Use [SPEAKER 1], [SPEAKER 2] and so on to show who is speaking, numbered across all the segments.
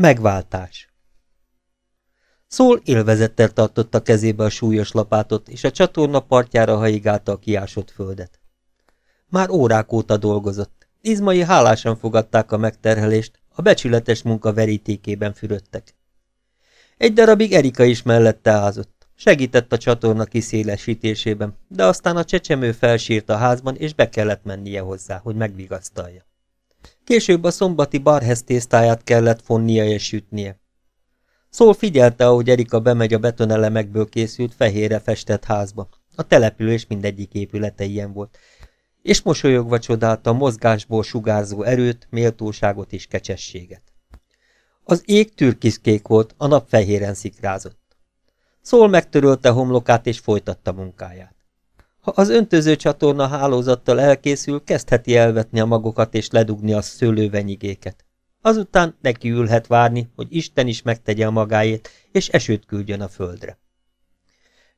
[SPEAKER 1] Megváltás Szól élvezettel tartotta kezébe a súlyos lapátot, és a csatorna partjára haigálta a kiásott földet. Már órák óta dolgozott. Izmai hálásan fogadták a megterhelést, a becsületes munka verítékében fürödtek. Egy darabig Erika is mellette ázott. Segített a csatorna kiszélesítésében, de aztán a csecsemő felsírt a házban, és be kellett mennie hozzá, hogy megvigasztalja. Később a szombati barhez tésztáját kellett fonnia és sütnie. Szól figyelte, ahogy Erika bemegy a betonelemekből készült fehérre festett házba. A település mindegyik épülete ilyen volt, és mosolyogva csodálta a mozgásból sugárzó erőt, méltóságot és kecsességet. Az ég türkiszkék volt, a nap fehéren szikrázott. Szól megtörölte homlokát és folytatta munkáját. Ha az öntöző csatorna hálózattal elkészül, kezdheti elvetni a magokat és ledugni a szőlővenyigéket. Azután neki ülhet várni, hogy Isten is megtegye a magáét, és esőt küldjön a földre.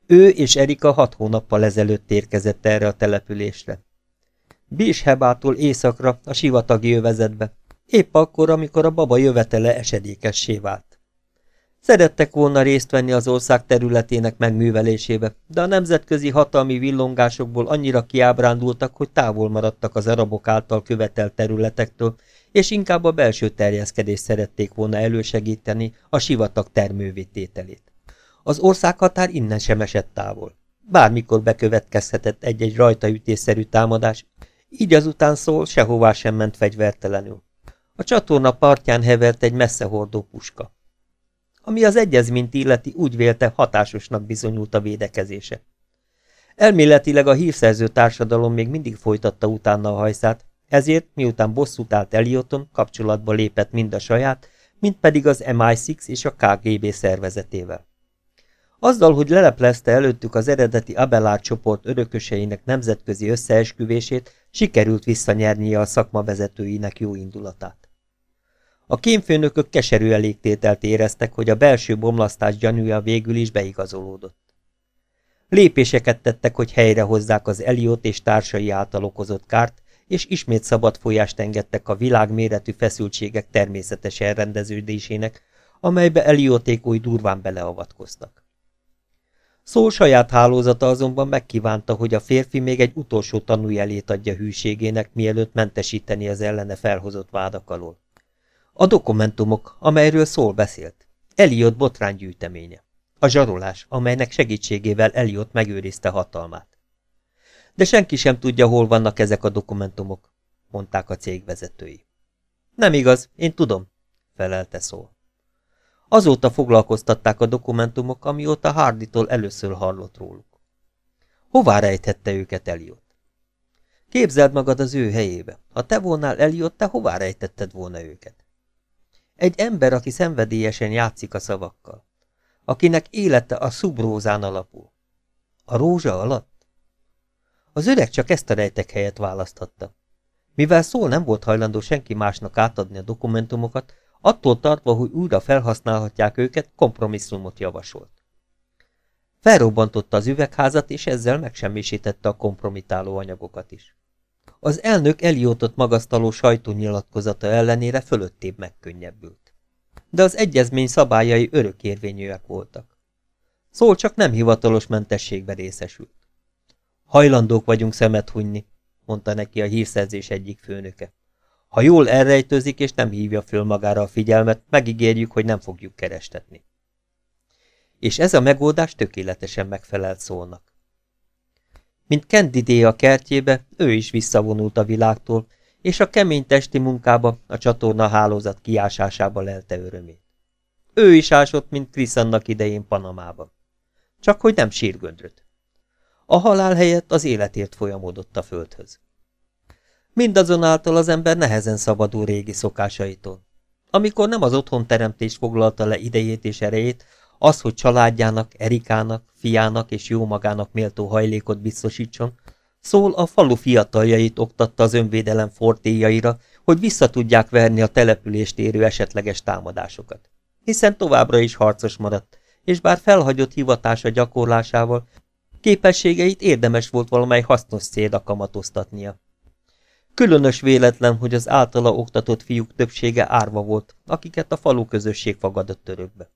[SPEAKER 1] Ő és Erika hat hónappal ezelőtt érkezett erre a településre. Bishebától északra, a sivatagi övezetbe, épp akkor, amikor a baba jövetele esedékessé vált. Szerettek volna részt venni az ország területének megművelésébe, de a nemzetközi hatalmi villongásokból annyira kiábrándultak, hogy távol maradtak az arabok által követelt területektől, és inkább a belső terjeszkedést szerették volna elősegíteni a sivatag termővétételét. Az országhatár innen sem esett távol. Bármikor bekövetkezhetett egy-egy rajtaütésszerű támadás, így azután szól sehová sem ment fegyvertelenül. A csatorna partján hevert egy messzehordó puska. Ami az egyezményt illeti úgy vélte hatásosnak bizonyult a védekezése. Elméletileg a hírszerző társadalom még mindig folytatta utána a hajszát, ezért, miután bosszút állt Elioton, kapcsolatba lépett mind a saját, mind pedig az MI6 és a KGB szervezetével. Azzal, hogy leleplezte előttük az eredeti Abelard csoport örököseinek nemzetközi összeesküvését, sikerült visszanyernie a szakma vezetőinek jó indulatát. A kémfőnökök keserű elégtételt éreztek, hogy a belső bomlasztás gyanúja végül is beigazolódott. Lépéseket tettek, hogy helyrehozzák az Eliot és társai által okozott kárt, és ismét szabad folyást engedtek a világméretű feszültségek természetes elrendeződésének, amelybe Elioték új durván beleavatkoztak. Szó saját hálózata azonban megkívánta, hogy a férfi még egy utolsó tanújelét adja hűségének, mielőtt mentesíteni az ellene felhozott vádak alól. A dokumentumok, amelyről szól beszélt. Eliott botránygyűjteménye. A zsarolás, amelynek segítségével Eliott megőrizte hatalmát. De senki sem tudja, hol vannak ezek a dokumentumok, mondták a cég vezetői. Nem igaz, én tudom, felelte szól. Azóta foglalkoztatták a dokumentumok, amióta Harditól először hallott róluk. Hová rejtette őket Eliott? Képzeld magad az ő helyébe. Ha te volnál Eliott, te hová rejtetted volna őket? Egy ember, aki szenvedélyesen játszik a szavakkal. Akinek élete a szubrózán alapul. A rózsa alatt? Az öreg csak ezt a rejtek helyet választhatta. Mivel szól nem volt hajlandó senki másnak átadni a dokumentumokat, attól tartva, hogy újra felhasználhatják őket, kompromisszumot javasolt. Felrobbantotta az üvegházat, és ezzel megsemmisítette a kompromitáló anyagokat is. Az elnök Eliotot magasztaló sajtónyilatkozata ellenére fölöttébb megkönnyebbült. De az egyezmény szabályai örökérvényűek voltak. Szól csak nem hivatalos mentességbe részesült. Hajlandók vagyunk szemet hunyni, mondta neki a hírszerzés egyik főnöke. Ha jól elrejtőzik és nem hívja föl magára a figyelmet, megígérjük, hogy nem fogjuk kerestetni. És ez a megoldás tökéletesen megfelelt szólnak. Mint Candidé a kertjébe, ő is visszavonult a világtól, és a kemény testi munkába, a csatorna hálózat kiásásába lelte örömét. Ő is ásott, mint Krisz annak idején Panamában. Csak hogy nem sírgöndröt. A halál helyett az életért folyamodott a földhöz. Mindazonáltal az ember nehezen szabadul régi szokásaitól. Amikor nem az otthon teremtés foglalta le idejét és erejét, az, hogy családjának, Erikának, fiának és jó magának méltó hajlékot biztosítson, szól a falu fiataljait oktatta az önvédelem fortéjaira, hogy vissza tudják verni a települést érő esetleges támadásokat. Hiszen továbbra is harcos maradt, és bár felhagyott hivatása gyakorlásával, képességeit érdemes volt valamely hasznos célra kamatoztatnia. Különös véletlen, hogy az általa oktatott fiúk többsége árva volt, akiket a falu közösség fogadott örökbe.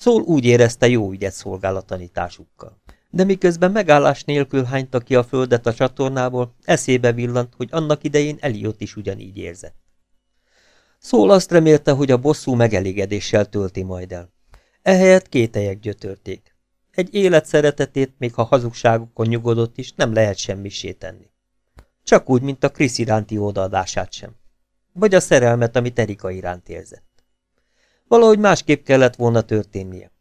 [SPEAKER 1] Szól úgy érezte jó ügyet szolgál tanításukkal. De miközben megállás nélkül hányta ki a földet a csatornából, eszébe villant, hogy annak idején Eliott is ugyanígy érzett. Szól azt remélte, hogy a bosszú megelégedéssel tölti majd el. Ehelyett kételyek gyötörték. Egy élet szeretetét, még ha hazugságokon nyugodott is, nem lehet semmisé tenni. Csak úgy, mint a Krisz iránti odaadását sem. Vagy a szerelmet, amit Erika iránt érzett. Valahogy másképp kellett volna történnie.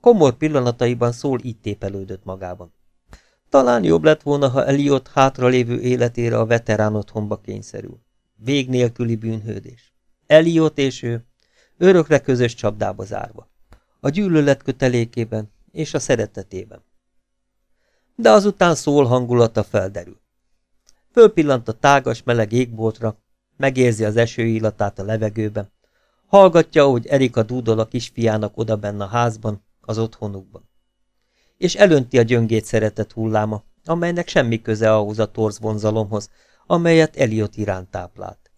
[SPEAKER 1] Komor pillanataiban szól így tépelődött magában. Talán jobb lett volna, ha Eliott hátralévő életére a veterán otthonba kényszerül. Vég nélküli bűnhődés. Eliott és ő, örökre közös csapdába zárva. A gyűlölet kötelékében és a szeretetében. De azután szól hangulata felderül. Fölpillant a tágas, meleg égboltra, megérzi az eső illatát a levegőben, hallgatja, ahogy Erika dúdol a kisfiának oda benne a házban, az otthonukban. És elönti a gyöngét szeretett hulláma, amelynek semmi köze ahhoz a torz vonzalomhoz, amelyet Eliot iránt táplált.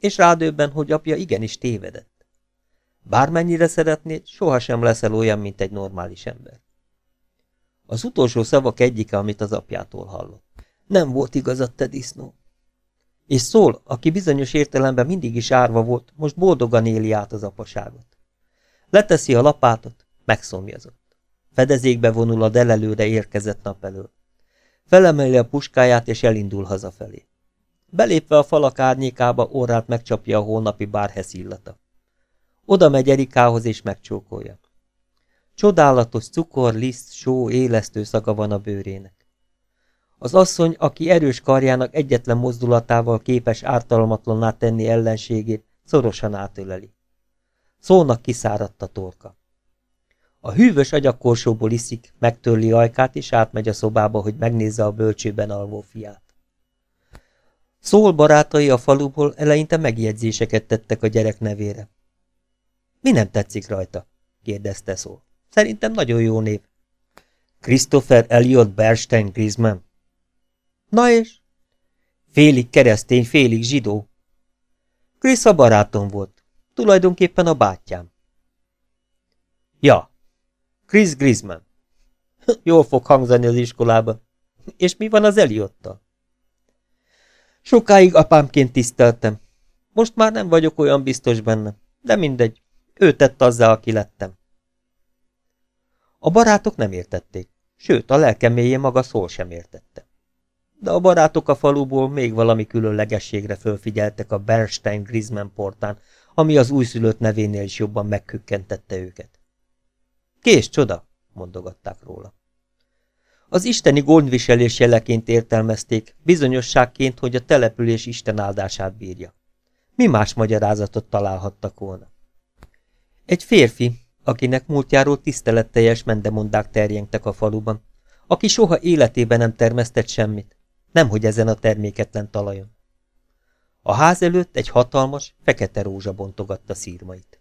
[SPEAKER 1] És rádöbben, hogy apja igenis tévedett. Bármennyire szeretnéd, sohasem leszel olyan, mint egy normális ember. Az utolsó szavak egyike, amit az apjától hallott. Nem volt igazad, te disznó. És szól, aki bizonyos értelemben mindig is árva volt, most boldogan éli át az apaságot. Leteszi a lapátot, megszomjazott. Fedezékbe vonul a delelőre érkezett nap elől. Felemeli a puskáját, és elindul hazafelé. Belépve a falak árnyékába, orrát megcsapja a hónapi bárhez illata. Oda megy Erikához, és megcsókolja. Csodálatos cukor, liszt, só, élesztő szaga van a bőrének. Az asszony, aki erős karjának egyetlen mozdulatával képes ártalmatlanná tenni ellenségét, szorosan átöleli. Szónak kiszáradt a torka. A hűvös agyakorsóból iszik, megtörli ajkát, és átmegy a szobába, hogy megnézze a bölcsőben alvó fiát. Szól barátai a faluból eleinte megjegyzéseket tettek a gyerek nevére. Mi nem tetszik rajta? kérdezte szól. Szerintem nagyon jó név. Christopher Elliot Bernstein Griezmann. Na és? Félig keresztény, félig zsidó. Krisz a barátom volt. Tulajdonképpen a bátyám. Ja, Chris Griezmann. Jól fog hangzani az iskolában. És mi van az Eliottal? Sokáig apámként tiszteltem. Most már nem vagyok olyan biztos benne, de mindegy. Ő tett azzal, aki lettem. A barátok nem értették, sőt, a lelkemélye maga szól sem értette. De a barátok a faluból még valami különlegességre fölfigyeltek a Bernstein Griezmann portán, ami az újszülött nevénél is jobban megkükkentette őket. Kés csoda, mondogatták róla. Az isteni gondviselés jeleként értelmezték, bizonyosságként, hogy a település Isten áldását bírja. Mi más magyarázatot találhattak volna? Egy férfi, akinek múltjáról tiszteletteljes mendemondák terjengtek a faluban, aki soha életében nem termesztett semmit, nemhogy ezen a terméketlen talajon. A ház előtt egy hatalmas, fekete rózsa bontogatta szírmait.